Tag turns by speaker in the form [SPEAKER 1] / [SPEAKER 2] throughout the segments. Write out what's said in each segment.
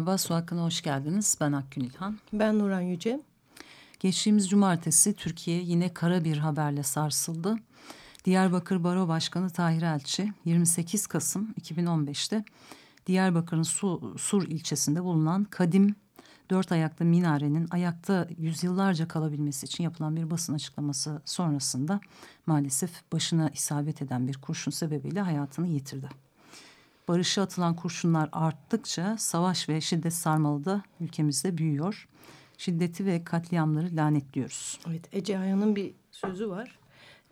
[SPEAKER 1] Merhaba, Su Hakkı'na hoş geldiniz. Ben Akgün İlhan.
[SPEAKER 2] Ben Nuran Yüce.
[SPEAKER 1] Geçtiğimiz cumartesi Türkiye yine kara bir haberle sarsıldı. Diyarbakır Baro Başkanı Tahir Elçi 28 Kasım 2015'te Diyarbakır'ın Su, Sur ilçesinde bulunan kadim dört ayaklı minarenin ayakta yüzyıllarca kalabilmesi için yapılan bir basın açıklaması sonrasında maalesef başına isabet eden bir kurşun sebebiyle hayatını yitirdi. Barışa atılan kurşunlar arttıkça savaş ve şiddet sarmalı da ülkemizde büyüyor. Şiddeti ve katliamları lanetliyoruz.
[SPEAKER 2] Evet Ece Ayhan'ın bir sözü var.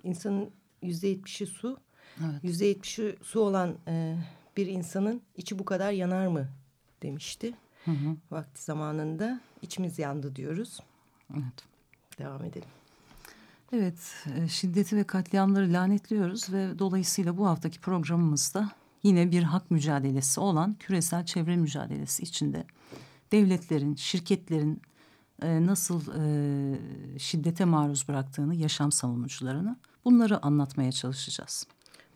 [SPEAKER 2] İnsanın yüzde yetmişi su. Yüzde evet. yetmişi su olan e, bir insanın içi bu kadar yanar mı demişti. Hı hı. Vakti zamanında içimiz yandı diyoruz.
[SPEAKER 1] Evet.
[SPEAKER 2] Devam edelim.
[SPEAKER 1] Evet, e, şiddeti ve katliamları lanetliyoruz ve dolayısıyla bu haftaki programımızda yine bir hak mücadelesi olan küresel çevre mücadelesi içinde devletlerin, şirketlerin e, nasıl e, şiddete maruz bıraktığını, yaşam savunucularını bunları anlatmaya çalışacağız.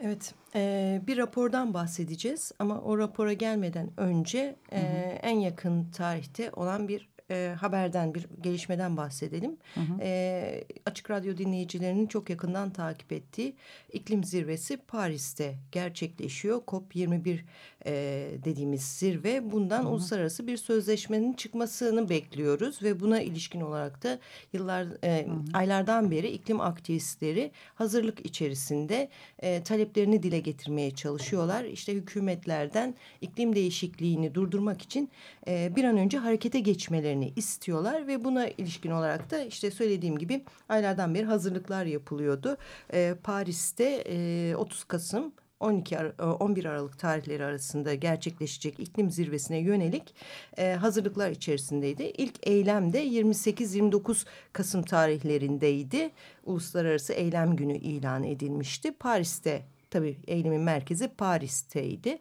[SPEAKER 2] Evet, e, bir rapordan bahsedeceğiz ama o rapora gelmeden önce e, en yakın tarihte olan bir e, haberden bir gelişmeden bahsedelim. Hı hı. E, Açık Radyo dinleyicilerinin çok yakından takip ettiği iklim zirvesi Paris'te gerçekleşiyor. COP21 e, dediğimiz zirve. Bundan hı hı. uluslararası bir sözleşmenin çıkmasını bekliyoruz ve buna ilişkin olarak da yıllar e, hı hı. aylardan beri iklim aktivistleri hazırlık içerisinde e, taleplerini dile getirmeye çalışıyorlar. İşte hükümetlerden iklim değişikliğini durdurmak için e, bir an önce harekete geçmelerini istiyorlar ve buna ilişkin olarak da işte söylediğim gibi aylardan beri hazırlıklar yapılıyordu. E, Paris'te e, 30 Kasım 12 11 Aralık tarihleri arasında gerçekleşecek iklim zirvesine yönelik e, hazırlıklar içerisindeydi. İlk eylem de 28-29 Kasım tarihlerindeydi. Uluslararası Eylem Günü ilan edilmişti. Paris'te tabii eylemin merkezi Paris'teydi.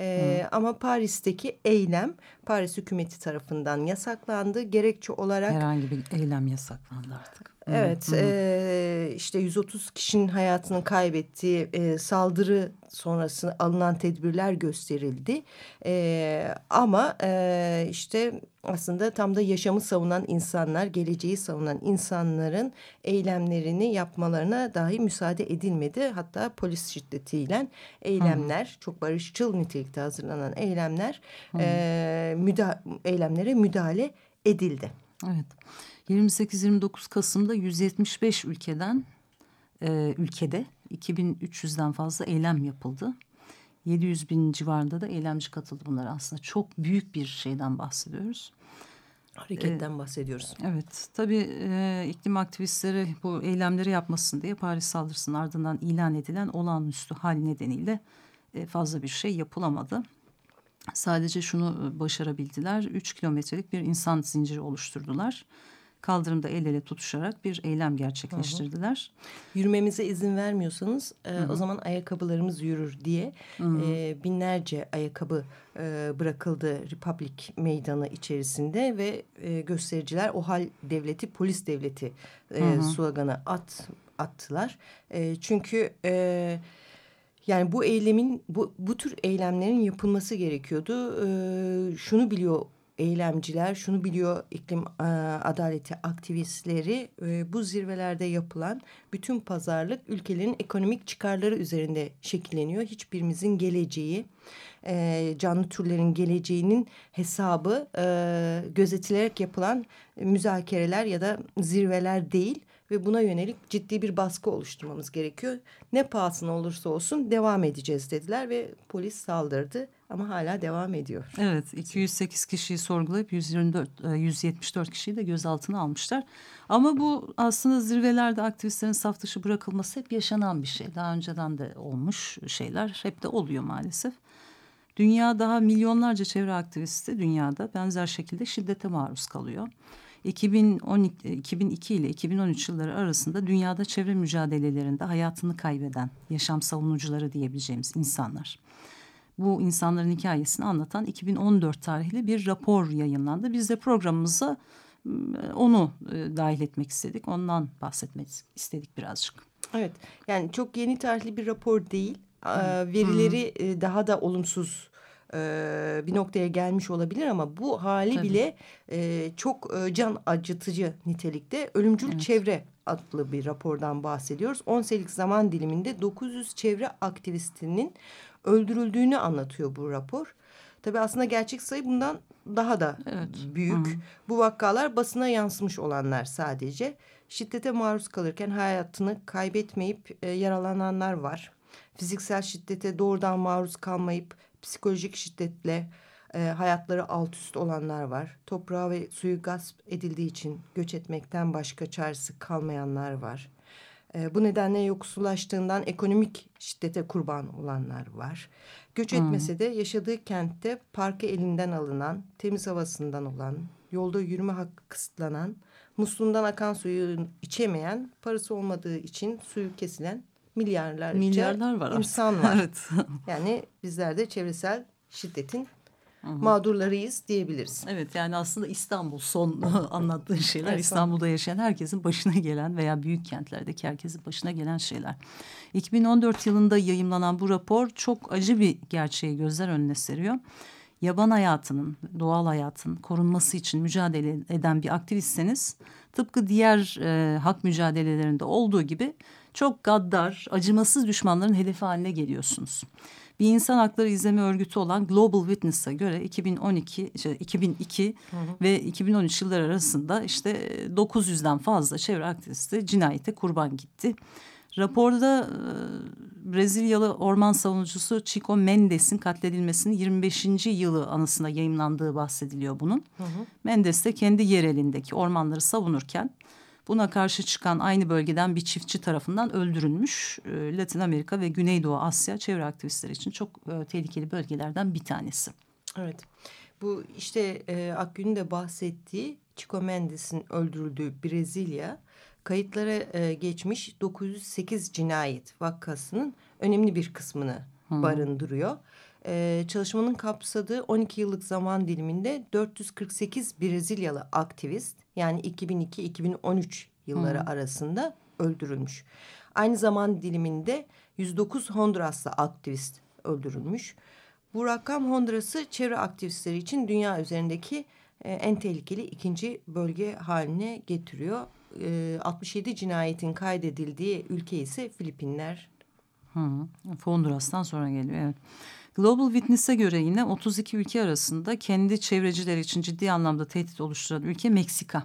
[SPEAKER 2] E, ama Paris'teki eylem Paris hükümeti tarafından yasaklandı. Gerekçe olarak...
[SPEAKER 1] Herhangi bir eylem yasaklandı artık.
[SPEAKER 2] Evet hı hı. E, işte 130 kişinin hayatını kaybettiği e, saldırı sonrası alınan tedbirler gösterildi. E, ama e, işte aslında tam da yaşamı savunan insanlar, geleceği savunan insanların eylemlerini yapmalarına dahi müsaade edilmedi. Hatta polis şiddetiyle eylemler, hı. çok barışçıl nitelikte hazırlanan eylemler, e, müda eylemlere müdahale edildi.
[SPEAKER 1] Evet. 28-29 Kasım'da 175 ülkeden e, ülkede 2300'den fazla eylem yapıldı. 700 bin civarında da eylemci katıldı bunlar aslında çok büyük bir şeyden bahsediyoruz.
[SPEAKER 2] Hareketten ee, bahsediyoruz.
[SPEAKER 1] Evet tabii e, iklim aktivistleri bu eylemleri yapmasın diye Paris saldırısının ardından ilan edilen olağanüstü hal nedeniyle e, fazla bir şey yapılamadı. Sadece şunu başarabildiler. Üç kilometrelik bir insan zinciri oluşturdular kaldırımda el ele tutuşarak bir eylem gerçekleştirdiler.
[SPEAKER 2] Hı hı. Yürümemize izin vermiyorsanız e, hı hı. o zaman ayakkabılarımız yürür diye hı hı. E, binlerce ayakkabı e, bırakıldı Republic Meydanı içerisinde ve e, göstericiler o hal devleti polis devleti e, hı hı. sloganı at attılar. E, çünkü e, yani bu eylemin bu, bu tür eylemlerin yapılması gerekiyordu. Ee, şunu biliyor eylemciler şunu biliyor iklim e, adaleti aktivistleri e, bu zirvelerde yapılan bütün pazarlık ülkelerin ekonomik çıkarları üzerinde şekilleniyor. Hiçbirimizin geleceği e, canlı türlerin geleceğinin hesabı e, gözetilerek yapılan müzakereler ya da zirveler değil ve buna yönelik ciddi bir baskı oluşturmamız gerekiyor. Ne pahasına olursa olsun devam edeceğiz dediler ve polis saldırdı ama hala devam ediyor.
[SPEAKER 1] Evet 208 kişiyi sorgulayıp 124, 174 e, kişiyi de gözaltına almışlar. Ama bu aslında zirvelerde aktivistlerin saf dışı bırakılması hep yaşanan bir şey. Daha önceden de olmuş şeyler hep de oluyor maalesef. Dünya daha milyonlarca çevre aktivisti dünyada benzer şekilde şiddete maruz kalıyor. 2012, 2002 ile 2013 yılları arasında dünyada çevre mücadelelerinde hayatını kaybeden yaşam savunucuları diyebileceğimiz insanlar. Bu insanların hikayesini anlatan 2014 tarihli bir rapor yayınlandı. Biz de programımıza onu e, dahil etmek istedik. Ondan bahsetmek istedik birazcık.
[SPEAKER 2] Evet yani çok yeni tarihli bir rapor değil. Verileri hmm. daha da olumsuz e, bir noktaya gelmiş olabilir ama bu hali Tabii. bile e, çok e, can acıtıcı nitelikte ölümcül evet. çevre adlı bir rapordan bahsediyoruz. 10 senelik zaman diliminde 900 çevre aktivistinin öldürüldüğünü anlatıyor bu rapor. Tabii aslında gerçek sayı bundan daha da evet. büyük. Hı. Bu vakalar basına yansımış olanlar sadece. Şiddete maruz kalırken hayatını kaybetmeyip e, yaralananlar var. Fiziksel şiddete doğrudan maruz kalmayıp psikolojik şiddetle e, hayatları alt üst olanlar var. Toprağı ve suyu gasp edildiği için göç etmekten başka çaresi kalmayanlar var. E, bu nedenle yoksullaştığından ekonomik şiddete kurban olanlar var. Göç hmm. etmese de yaşadığı kentte parkı elinden alınan, temiz havasından olan, yolda yürüme hakkı kısıtlanan, musluğundan akan suyu içemeyen, parası olmadığı için suyu kesilen milyarlarca Milyarlar var insan var. evet. yani bizler de çevresel şiddetin Hı -hı. mağdurlarıyız diyebiliriz.
[SPEAKER 1] Evet yani aslında İstanbul son anlattığın şeyler evet, İstanbul'da yaşayan herkesin başına gelen veya büyük kentlerdeki herkesin başına gelen şeyler. 2014 yılında yayımlanan bu rapor çok acı bir gerçeği gözler önüne seriyor. Yaban hayatının, doğal hayatın korunması için mücadele eden bir aktivistseniz tıpkı diğer e, hak mücadelelerinde olduğu gibi çok gaddar, acımasız düşmanların hedefi haline geliyorsunuz. Bir insan hakları izleme örgütü olan Global Witness'a göre 2012, işte 2002 hı hı. ve 2013 yıllar arasında işte 900'den fazla çevre aktivisti cinayete kurban gitti. Raporda Brezilyalı orman savunucusu Chico Mendes'in katledilmesinin 25. yılı anısına yayımlandığı bahsediliyor bunun. Hı hı. Mendes de kendi yerelindeki ormanları savunurken Buna karşı çıkan aynı bölgeden bir çiftçi tarafından öldürülmüş. Latin Amerika ve Güneydoğu Asya çevre aktivistleri için çok tehlikeli bölgelerden bir tanesi.
[SPEAKER 2] Evet. Bu işte e, Akgün'ün de bahsettiği Chico Mendes'in öldürüldüğü Brezilya kayıtlara e, geçmiş 908 cinayet vakasının önemli bir kısmını hmm. barındırıyor. Ee, çalışmanın kapsadığı 12 yıllık zaman diliminde 448 Brezilyalı aktivist yani 2002-2013 yılları hmm. arasında öldürülmüş. Aynı zaman diliminde 109 Honduraslı aktivist öldürülmüş. Bu rakam Honduras'ı çevre aktivistleri için dünya üzerindeki e, en tehlikeli ikinci bölge haline getiriyor. E, 67 cinayetin kaydedildiği ülke ise Filipinler.
[SPEAKER 1] Hı, Honduras'tan sonra geliyor evet. Global Witness'e göre yine 32 ülke arasında kendi çevreciler için ciddi anlamda tehdit oluşturan ülke Meksika.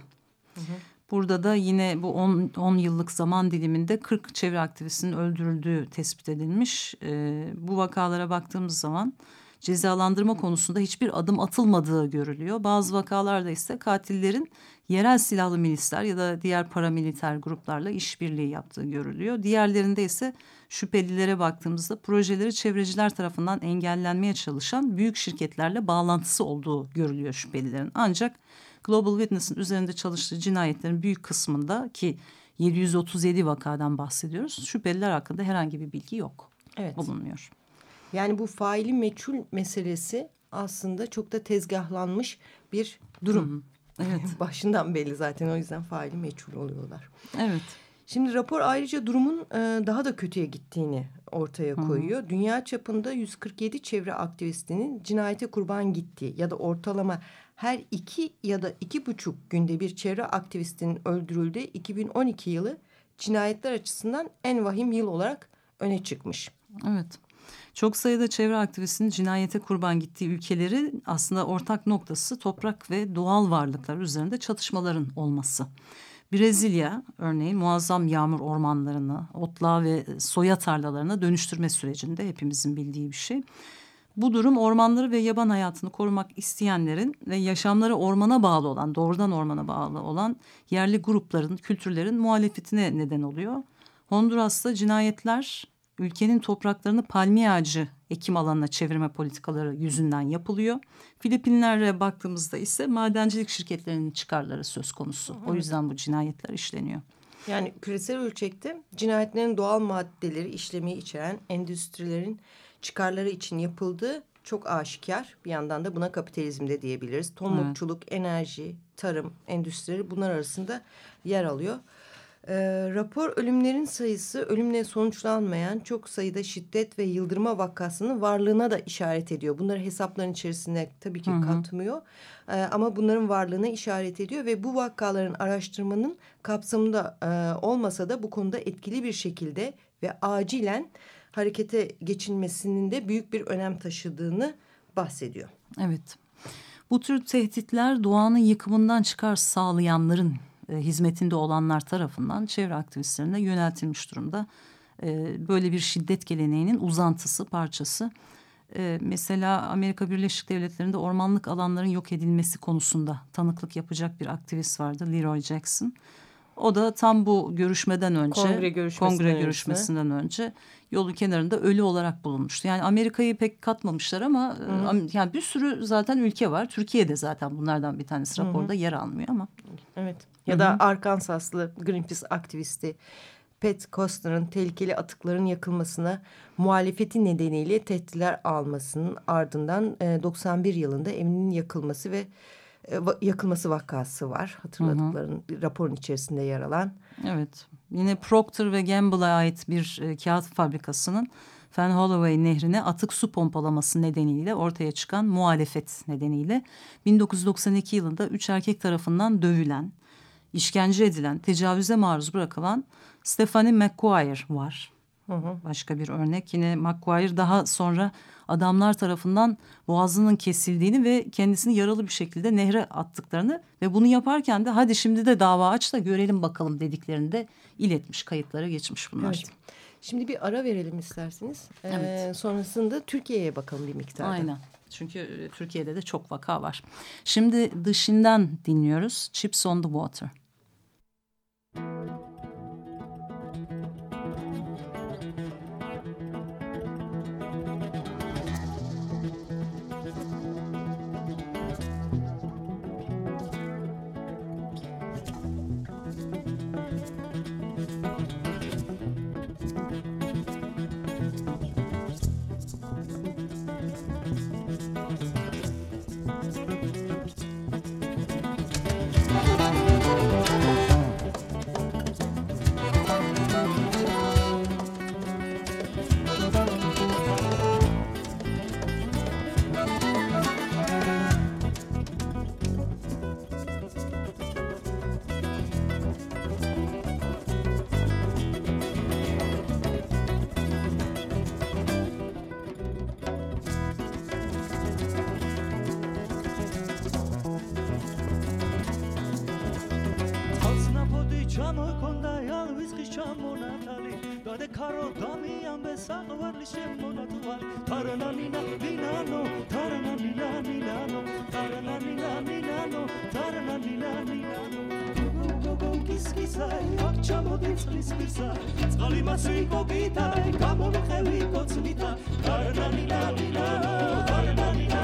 [SPEAKER 1] Hı hı. Burada da yine bu 10 yıllık zaman diliminde 40 çevre aktivistinin öldürüldüğü tespit edilmiş. E, bu vakalara baktığımız zaman cezalandırma konusunda hiçbir adım atılmadığı görülüyor. Bazı vakalarda ise katillerin yerel silahlı milisler ya da diğer paramiliter gruplarla işbirliği yaptığı görülüyor. Diğerlerinde ise şüphelilere baktığımızda projeleri çevreciler tarafından engellenmeye çalışan büyük şirketlerle bağlantısı olduğu görülüyor şüphelilerin. Ancak Global Witness'ın üzerinde çalıştığı cinayetlerin büyük kısmında ki 737 vakadan bahsediyoruz. Şüpheliler hakkında herhangi bir bilgi yok. Evet. Bulunmuyor.
[SPEAKER 2] Yani bu faili meçhul meselesi aslında çok da tezgahlanmış bir durum. Hı hı. Evet. Başından belli zaten o yüzden faili meçhul oluyorlar.
[SPEAKER 1] Evet.
[SPEAKER 2] Şimdi rapor ayrıca durumun e, daha da kötüye gittiğini ortaya koyuyor. Hı hı. Dünya çapında 147 çevre aktivistinin cinayete kurban gittiği ya da ortalama her iki ya da iki buçuk günde bir çevre aktivistinin öldürüldüğü 2012 yılı cinayetler açısından en vahim yıl olarak öne çıkmış.
[SPEAKER 1] Evet. Çok sayıda çevre aktivistinin cinayete kurban gittiği ülkeleri aslında ortak noktası toprak ve doğal varlıklar üzerinde çatışmaların olması. Brezilya örneğin muazzam yağmur ormanlarını, otlağı ve soya tarlalarına dönüştürme sürecinde hepimizin bildiği bir şey. Bu durum ormanları ve yaban hayatını korumak isteyenlerin ve yaşamları ormana bağlı olan, doğrudan ormana bağlı olan yerli grupların, kültürlerin muhalefetine neden oluyor. Honduras'ta cinayetler ülkenin topraklarını palmiye ağacı ekim alanına çevirme politikaları yüzünden yapılıyor. Filipinler'e baktığımızda ise madencilik şirketlerinin çıkarları söz konusu. Evet. O yüzden bu cinayetler işleniyor.
[SPEAKER 2] Yani küresel ölçekte cinayetlerin doğal maddeleri işlemeyi içeren endüstrilerin çıkarları için yapıldığı çok aşikar. Bir yandan da buna kapitalizm de diyebiliriz. Tomrukçuluk, evet. enerji, tarım, endüstrileri bunlar arasında yer alıyor. E, rapor ölümlerin sayısı ölümle sonuçlanmayan çok sayıda şiddet ve yıldırma vakasının varlığına da işaret ediyor. Bunları hesapların içerisine tabii ki hı hı. katmıyor. E, ama bunların varlığına işaret ediyor ve bu vakaların araştırmanın kapsamında e, olmasa da bu konuda etkili bir şekilde ve acilen harekete geçilmesinin de büyük bir önem taşıdığını bahsediyor.
[SPEAKER 1] Evet. Bu tür tehditler doğanın yıkımından çıkar sağlayanların e, hizmetinde olanlar tarafından çevre aktivistlerine yöneltilmiş durumda. E, böyle bir şiddet geleneğinin uzantısı, parçası. E, mesela Amerika Birleşik Devletleri'nde ormanlık alanların yok edilmesi konusunda tanıklık yapacak bir aktivist vardı Leroy Jackson. O da tam bu görüşmeden önce, kongre, görüşmesinden, kongre görüşmesinden önce yolun kenarında ölü olarak bulunmuştu. Yani Amerika'yı pek katmamışlar ama Hı -hı. yani bir sürü zaten ülke var. Türkiye'de zaten bunlardan bir tanesi raporda Hı -hı. yer almıyor ama.
[SPEAKER 2] Evet. Ya Hı -hı. da Arkansaslı Greenpeace aktivisti Pat Costner'ın tehlikeli atıkların yakılmasına muhalefeti nedeniyle tehditler almasının ardından e, 91 yılında evinin yakılması ve e, yakılması vakası var. Hatırladıkların hı hı. raporun içerisinde yer alan.
[SPEAKER 1] Evet. Yine Procter ve Gamble'a ait bir e, kağıt fabrikasının Fan Holloway nehrine atık su pompalaması nedeniyle ortaya çıkan muhalefet nedeniyle 1992 yılında üç erkek tarafından dövülen, işkence edilen, tecavüze maruz bırakılan Stephanie McGuire var. Hı hı. Başka bir örnek yine McGuire daha sonra adamlar tarafından boğazının kesildiğini ve kendisini yaralı bir şekilde nehre attıklarını ve bunu yaparken de hadi şimdi de dava aç da görelim bakalım dediklerini de iletmiş kayıtlara geçmiş bunlar. Evet.
[SPEAKER 2] Şimdi bir ara verelim isterseniz. Ee, evet. sonrasında Türkiye'ye bakalım bir miktarda.
[SPEAKER 1] Aynen. Çünkü e, Türkiye'de de çok vaka var. Şimdi dışından dinliyoruz. Chips on the Water.
[SPEAKER 3] გისაი აქ ჩამოდი წლის გისაი წყალი მასე იყო გიტაი გამომხევი კოცნითა. დარდანინანინა დარდანინა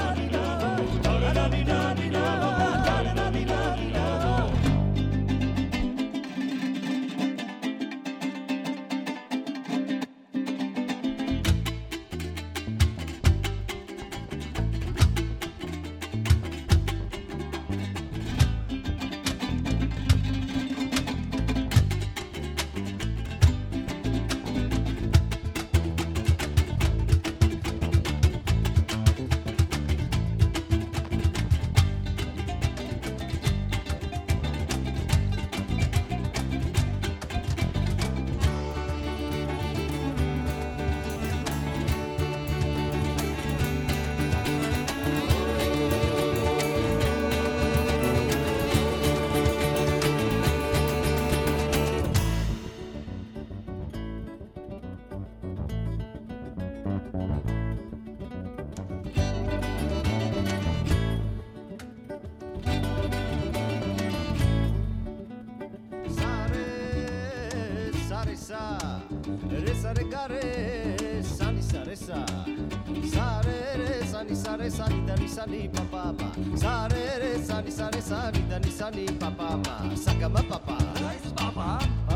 [SPEAKER 4] sani papa ma sare re sani sare sani dani sani papa ma sagama
[SPEAKER 3] papa
[SPEAKER 4] rise papa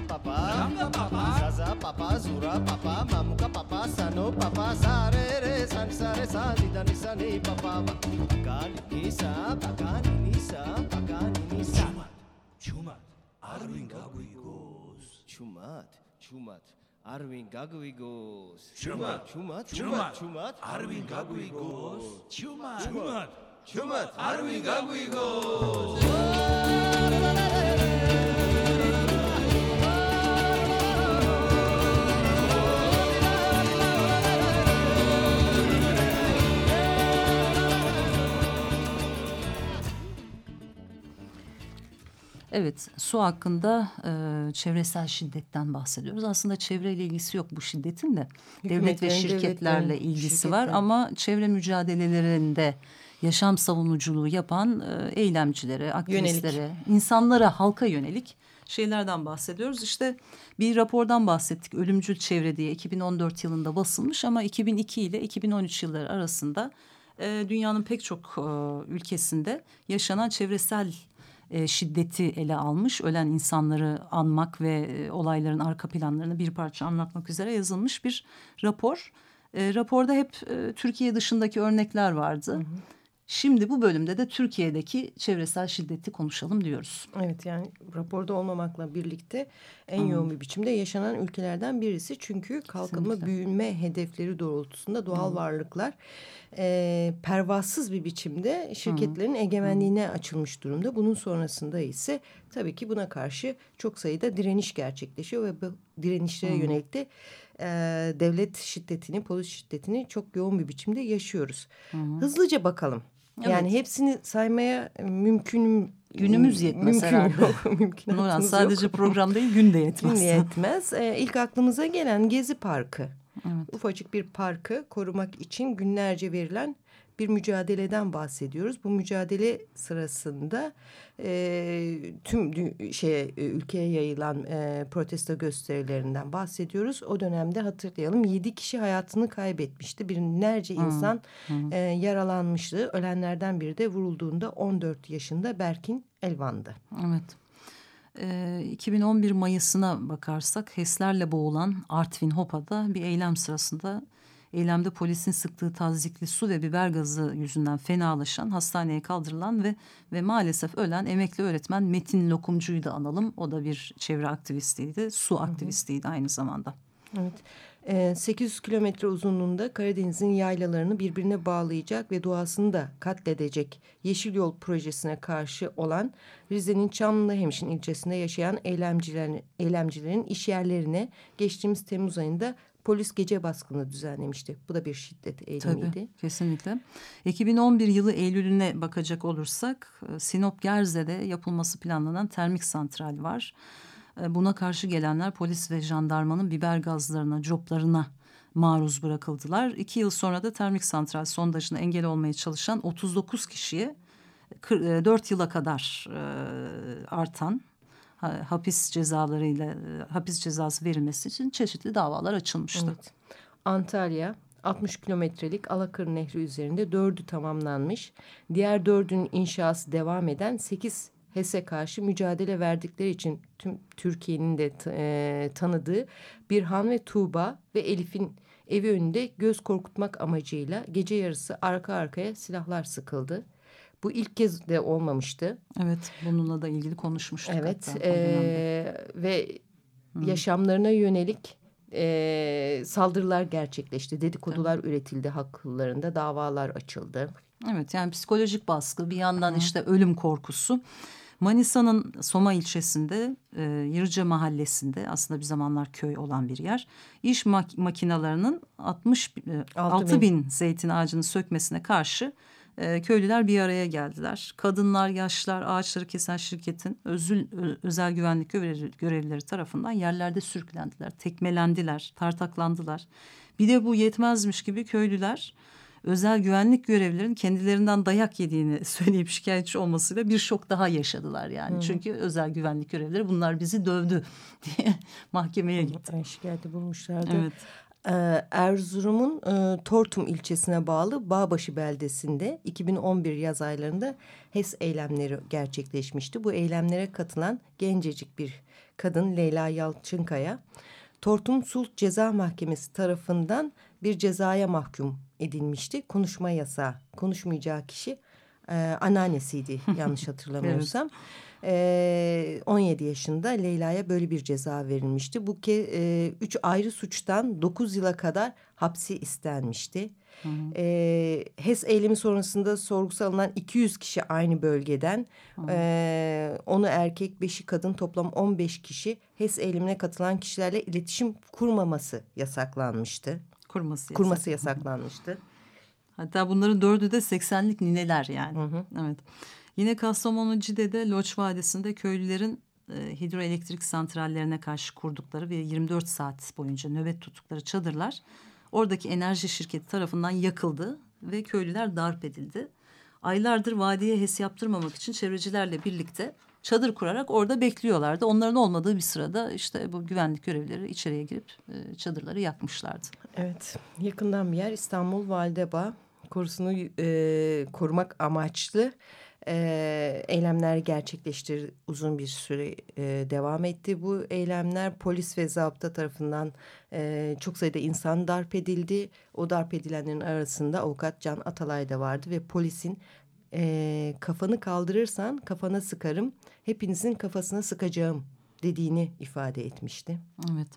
[SPEAKER 4] papa
[SPEAKER 3] ranga papa
[SPEAKER 4] zaza papa zura papa mamuka papa sano papa sare re sani sare sani dani sani papa ma pakani nisa pakani nisa pakani nisa ჩუმად არ ვინ გაგვიგოს
[SPEAKER 3] ჩუმად ჩუმად არ
[SPEAKER 4] ვინ გაგვიგოს. ჩუმად ჩუმად
[SPEAKER 3] ჩუმად
[SPEAKER 4] ჩუმად
[SPEAKER 3] არ
[SPEAKER 4] ვინ
[SPEAKER 3] გაგვიგოს. ჩუმად. ჩუმად ჩუმად
[SPEAKER 4] არ
[SPEAKER 3] ვინ გაგვიგოს.
[SPEAKER 1] Evet, su hakkında e, çevresel şiddetten bahsediyoruz. Aslında çevreyle ilgisi yok bu şiddetin de. Devlet ve
[SPEAKER 2] Hükümetlerin,
[SPEAKER 1] şirketlerle
[SPEAKER 2] devletlerin,
[SPEAKER 1] ilgisi var
[SPEAKER 2] şirketler.
[SPEAKER 1] ama çevre mücadelelerinde yaşam savunuculuğu yapan e, eylemcilere, aktivistlere, insanlara, halka yönelik şeylerden bahsediyoruz. İşte bir rapordan bahsettik. Ölümcül Çevre diye 2014 yılında basılmış ama 2002 ile 2013 yılları arasında e, dünyanın pek çok e, ülkesinde yaşanan çevresel e, şiddeti ele almış. Ölen insanları anmak ve e, olayların arka planlarını bir parça anlatmak üzere yazılmış bir rapor. E, raporda hep e, Türkiye dışındaki örnekler vardı. Şimdi bu bölümde de Türkiye'deki çevresel şiddeti konuşalım diyoruz.
[SPEAKER 2] Evet yani raporda olmamakla birlikte en yoğun bir biçimde yaşanan ülkelerden birisi. Çünkü kalkınma
[SPEAKER 1] Kesinlikle.
[SPEAKER 2] büyüme hedefleri doğrultusunda doğal varlıklar e, pervasız bir biçimde şirketlerin egemenliğine açılmış durumda. Bunun sonrasında ise tabii ki buna karşı çok sayıda direniş gerçekleşiyor ve bu direnişlere yönelik de e, devlet şiddetini, polis şiddetini çok yoğun bir biçimde yaşıyoruz. Hızlıca bakalım. Yani
[SPEAKER 1] Evet.
[SPEAKER 2] hepsini saymaya mümkün
[SPEAKER 1] Günümüz yetmez
[SPEAKER 2] mümkün
[SPEAKER 1] herhalde.
[SPEAKER 2] yok. Mümkünatımız
[SPEAKER 1] Nurhan
[SPEAKER 2] yok.
[SPEAKER 1] sadece program değil gün de yetmez.
[SPEAKER 2] Gün yetmez. Ee, ilk aklımıza gelen Gezi Parkı.
[SPEAKER 1] Evet.
[SPEAKER 2] Ufacık bir parkı korumak için günlerce verilen bir mücadeleden bahsediyoruz. Bu mücadele sırasında e, tüm şeye e, ülkeye yayılan e, protesto gösterilerinden bahsediyoruz. O dönemde hatırlayalım yedi kişi hayatını kaybetmişti. Binlerce insan e, yaralanmıştı. Ölenlerden biri de vurulduğunda 14 yaşında Berkin Elvan'dı.
[SPEAKER 1] Evet. Ee, 2011 Mayıs'ına bakarsak HES'lerle boğulan Artvin Hopa'da bir eylem sırasında eylemde polisin sıktığı tazikli su ve biber gazı yüzünden fenalaşan, hastaneye kaldırılan ve ve maalesef ölen emekli öğretmen Metin Lokumcu'yu da analım. O da bir çevre aktivistiydi, su aktivistiydi aynı zamanda.
[SPEAKER 2] Evet. Ee, 800 kilometre uzunluğunda Karadeniz'in yaylalarını birbirine bağlayacak ve doğasını da katledecek Yeşil Yol projesine karşı olan Rize'nin Çamlıhemşin ilçesinde yaşayan eylemcilerin, eylemcilerin iş yerlerine geçtiğimiz Temmuz ayında polis gece baskını düzenlemişti. Bu da bir şiddet eylemiydi.
[SPEAKER 1] Tabii kesinlikle. 2011 yılı Eylül'üne bakacak olursak e, Sinop Gerze'de yapılması planlanan termik santral var. E, Buna karşı gelenler polis ve jandarmanın biber gazlarına, coplarına maruz bırakıldılar. İki yıl sonra da termik santral sondajına engel olmaya çalışan 39 kişiye 4 yıla kadar e, artan hapis cezalarıyla e, hapis cezası verilmesi için çeşitli davalar açılmıştı.
[SPEAKER 2] Evet. Antalya 60 kilometrelik Alakır Nehri üzerinde dördü tamamlanmış. Diğer dördünün inşası devam eden 8 HES'e karşı mücadele verdikleri için tüm Türkiye'nin de e, tanıdığı Birhan ve Tuğba ve Elif'in evi önünde göz korkutmak amacıyla gece yarısı arka arkaya silahlar sıkıldı. Bu ilk kez de olmamıştı.
[SPEAKER 1] Evet, bununla da ilgili konuşmuştuk.
[SPEAKER 2] Evet
[SPEAKER 1] hatta
[SPEAKER 2] eee, ve yaşamlarına yönelik eee, saldırılar gerçekleşti. Dedikodular üretildi haklarında davalar açıldı.
[SPEAKER 1] Evet, yani psikolojik baskı, bir yandan işte ölüm korkusu. Manisa'nın Soma ilçesinde, e, Yırca mahallesinde aslında bir zamanlar köy olan bir yer. İş mak makinalarının 60 e,
[SPEAKER 2] Altı
[SPEAKER 1] 6 bin zeytin ağacını sökmesine karşı e, köylüler bir araya geldiler. Kadınlar, yaşlılar, ağaçları kesen şirketin özül, özel güvenlik görevli- görevlileri tarafından yerlerde sürüklendiler, tekmelendiler, tartaklandılar. Bir de bu yetmezmiş gibi köylüler özel güvenlik görevlilerin kendilerinden dayak yediğini söyleyip şikayetçi olmasıyla bir şok daha yaşadılar yani. Hı. Çünkü özel güvenlik görevlileri bunlar bizi dövdü diye mahkemeye gitti.
[SPEAKER 2] Şikayeti bulmuşlardı. Evet. Ee, Erzurum'un e, Tortum ilçesine bağlı Bağbaşı beldesinde 2011 yaz aylarında HES eylemleri gerçekleşmişti. Bu eylemlere katılan gencecik bir kadın Leyla Yalçınkaya, Tortum Sulh Ceza Mahkemesi tarafından bir cezaya mahkum edilmişti. Konuşma yasağı, konuşmayacağı kişi e, anneannesiydi yanlış hatırlamıyorsam. evet. E, 17 yaşında Leyla'ya böyle bir ceza verilmişti. Bu ke, e, üç ayrı suçtan 9 yıla kadar hapsi istenmişti. Hı hı. E, HES eylemi sonrasında sorgusu alınan 200 kişi aynı bölgeden. E, onu erkek, beşi kadın toplam 15 kişi HES eylemine katılan kişilerle iletişim kurmaması yasaklanmıştı.
[SPEAKER 1] Kurması,
[SPEAKER 2] Kurması yasaklanmıştı.
[SPEAKER 1] Hatta bunların dördü de 80'lik nineler yani. Hı hı. Evet. Yine Kastamonu Cide'de Loç Vadisi'nde köylülerin e, hidroelektrik santrallerine karşı kurdukları ve 24 saat boyunca nöbet tuttukları çadırlar oradaki enerji şirketi tarafından yakıldı ve köylüler darp edildi. Aylardır vadiye HES yaptırmamak için çevrecilerle birlikte çadır kurarak orada bekliyorlardı. Onların olmadığı bir sırada işte bu güvenlik görevlileri içeriye girip e, çadırları yakmışlardı.
[SPEAKER 2] Evet yakından bir yer İstanbul Validebağ korusunu e, korumak amaçlı e, eylemler gerçekleştir uzun bir süre e, devam etti. Bu eylemler polis ve zabıta tarafından e, çok sayıda insan darp edildi. O darp edilenlerin arasında avukat Can Atalay da vardı ve polisin e, kafanı kaldırırsan kafana sıkarım, hepinizin kafasına sıkacağım dediğini ifade etmişti.
[SPEAKER 1] Evet.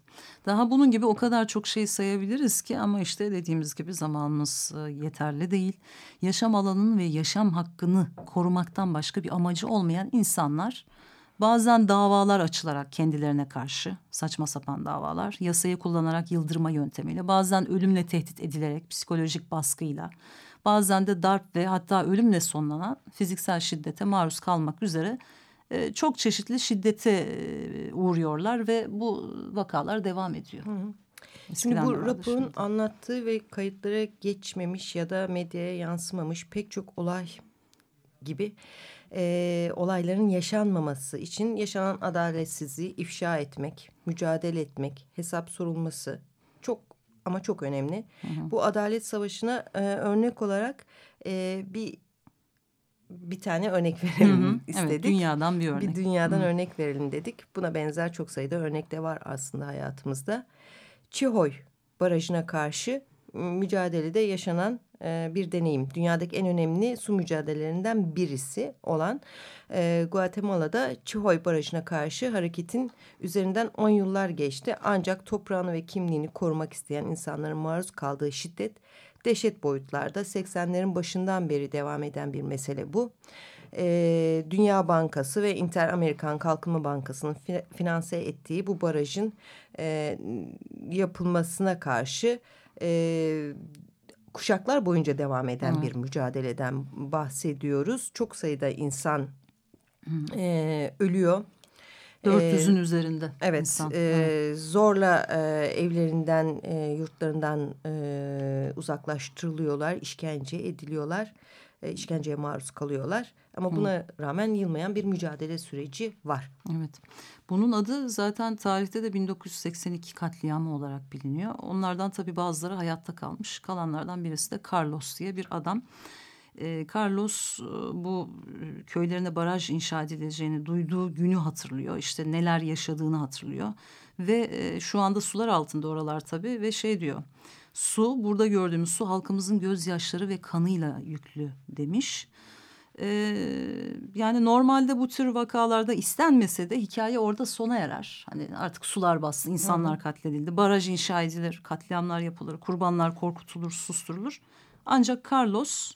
[SPEAKER 1] Daha bunun gibi o kadar çok şey sayabiliriz ki ama işte dediğimiz gibi zamanımız e, yeterli değil. Yaşam alanını ve yaşam hakkını korumaktan başka bir amacı olmayan insanlar bazen davalar açılarak kendilerine karşı saçma sapan davalar, yasayı kullanarak yıldırma yöntemiyle, bazen ölümle tehdit edilerek psikolojik baskıyla, bazen de darp ve hatta ölümle sonlanan fiziksel şiddete maruz kalmak üzere çok çeşitli şiddete e, uğruyorlar ve bu vakalar devam ediyor. Hı hı.
[SPEAKER 2] Şimdi bu raporun şimdi. anlattığı ve kayıtlara geçmemiş ya da medyaya yansımamış pek çok olay gibi e, olayların yaşanmaması için yaşanan adaletsizliği ifşa etmek, mücadele etmek, hesap sorulması çok ama çok önemli. Hı hı. Bu adalet savaşına e, örnek olarak e, bir bir tane örnek verelim hı hı. istedik. Evet,
[SPEAKER 1] dünyadan bir örnek.
[SPEAKER 2] Bir dünyadan hı. örnek verelim dedik. Buna benzer çok sayıda örnek de var aslında hayatımızda. Çihoy barajına karşı mücadelede yaşanan e, bir deneyim. Dünyadaki en önemli su mücadelelerinden birisi olan e, Guatemala'da Çihoy Barajı'na karşı hareketin üzerinden on yıllar geçti. Ancak toprağını ve kimliğini korumak isteyen insanların maruz kaldığı şiddet dehşet boyutlarda 80'lerin başından beri devam eden bir mesele bu. Ee, Dünya Bankası ve Inter Amerikan Kalkınma Bankası'nın finanse ettiği bu barajın e, yapılmasına karşı e, kuşaklar boyunca devam eden Hı. bir mücadeleden bahsediyoruz. Çok sayıda insan e, ölüyor
[SPEAKER 1] 400'ün ee, üzerinde
[SPEAKER 2] evet, insan. E, evet. Zorla e, evlerinden, e, yurtlarından e, uzaklaştırılıyorlar, işkence ediliyorlar, e, işkenceye maruz kalıyorlar. Ama buna Hı. rağmen yılmayan bir mücadele süreci var.
[SPEAKER 1] Evet. Bunun adı zaten tarihte de 1982 katliamı olarak biliniyor. Onlardan tabii bazıları hayatta kalmış. Kalanlardan birisi de Carlos diye bir adam. E, Carlos e, bu e, köylerine baraj inşa edileceğini duyduğu günü hatırlıyor. İşte neler yaşadığını hatırlıyor. Ve e, şu anda sular altında oralar tabii ve şey diyor. Su burada gördüğümüz su halkımızın gözyaşları ve kanıyla yüklü demiş. Ee, yani normalde bu tür vakalarda istenmese de hikaye orada sona erer. Hani artık sular bastı, insanlar Hı -hı. katledildi, baraj inşa edilir, katliamlar yapılır, kurbanlar korkutulur, susturulur. Ancak Carlos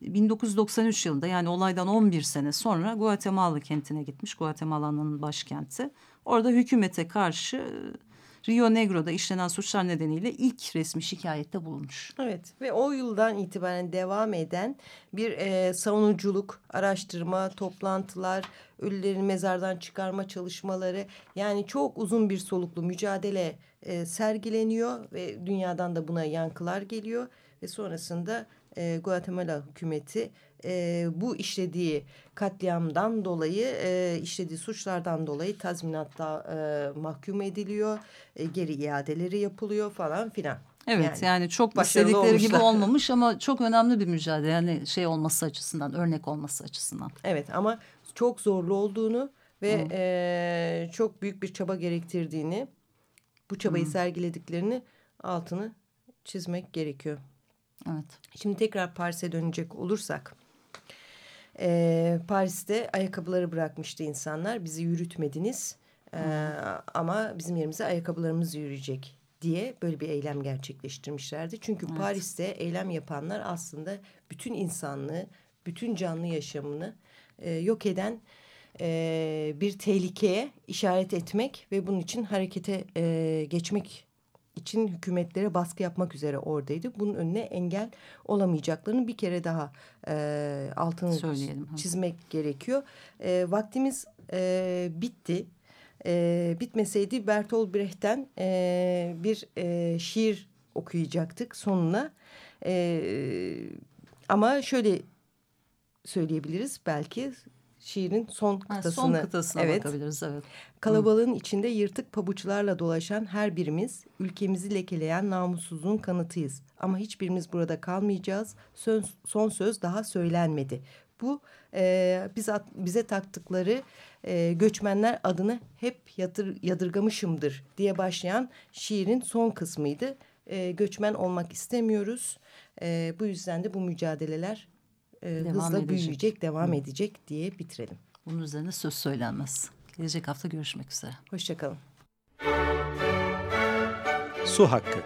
[SPEAKER 1] 1993 yılında yani olaydan 11 sene sonra Guatemala kentine gitmiş. Guatemala'nın başkenti. Orada hükümete karşı e, Rio Negro'da işlenen suçlar nedeniyle ilk resmi şikayette bulunmuş.
[SPEAKER 2] Evet ve o yıldan itibaren devam eden bir e, savunuculuk, araştırma, toplantılar, ölülerin mezardan çıkarma çalışmaları yani çok uzun bir soluklu mücadele e, sergileniyor ve dünyadan da buna yankılar geliyor ve sonrasında e, Guatemala hükümeti e, bu işlediği katliamdan dolayı e, işlediği suçlardan dolayı tazminatta e, mahkum ediliyor. E, geri iadeleri yapılıyor falan filan.
[SPEAKER 1] Evet yani, yani çok istedikleri
[SPEAKER 2] olmuşlar.
[SPEAKER 1] gibi olmamış ama çok önemli bir mücadele. Yani şey olması açısından, örnek olması açısından.
[SPEAKER 2] Evet ama çok zorlu olduğunu ve e, çok büyük bir çaba gerektirdiğini, bu çabayı
[SPEAKER 1] Hı.
[SPEAKER 2] sergilediklerini altını çizmek gerekiyor.
[SPEAKER 1] Evet.
[SPEAKER 2] Şimdi tekrar Paris'e dönecek olursak. E, Paris'te ayakkabıları bırakmıştı insanlar. Bizi yürütmediniz e, ama bizim yerimize ayakkabılarımız yürüyecek diye böyle bir eylem gerçekleştirmişlerdi. Çünkü
[SPEAKER 1] Evet.
[SPEAKER 2] Paris'te eylem yapanlar aslında bütün insanlığı, bütün canlı yaşamını e, yok eden e, bir tehlikeye işaret etmek ve bunun için harekete e, geçmek için hükümetlere baskı yapmak üzere oradaydı. Bunun önüne engel olamayacaklarını bir kere daha e, altını
[SPEAKER 1] Söyleyelim,
[SPEAKER 2] çizmek gerekiyor. E, vaktimiz e, bitti. E, bitmeseydi Bertolt Brecht'ten e, bir e, şiir okuyacaktık sonuna. E, ama şöyle söyleyebiliriz belki şiirin son
[SPEAKER 1] Ha,
[SPEAKER 2] kıtasını.
[SPEAKER 1] son kıtasına
[SPEAKER 2] evet,
[SPEAKER 1] bakabiliriz. Evet.
[SPEAKER 2] Kalabalığın içinde yırtık pabuçlarla dolaşan her birimiz ülkemizi lekeleyen namussuzluğun kanıtıyız. Ama hiçbirimiz burada kalmayacağız. Son, son söz daha söylenmedi. Bu e, biz at- bize taktıkları e, göçmenler adını hep yatır, yadırgamışımdır diye başlayan şiirin son kısmıydı. E, göçmen olmak istemiyoruz. E, bu yüzden de bu mücadeleler e,
[SPEAKER 1] Devam
[SPEAKER 2] hızla
[SPEAKER 1] edecek.
[SPEAKER 2] büyüyecek, devam edecek diye bitirelim.
[SPEAKER 1] Bunun üzerine söz söylenmez. Gelecek hafta görüşmek üzere.
[SPEAKER 2] Hoşçakalın.
[SPEAKER 5] Su hakkı.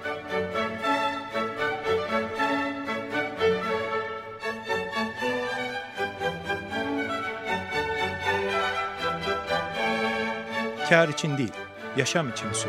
[SPEAKER 5] Kar için değil, yaşam için su.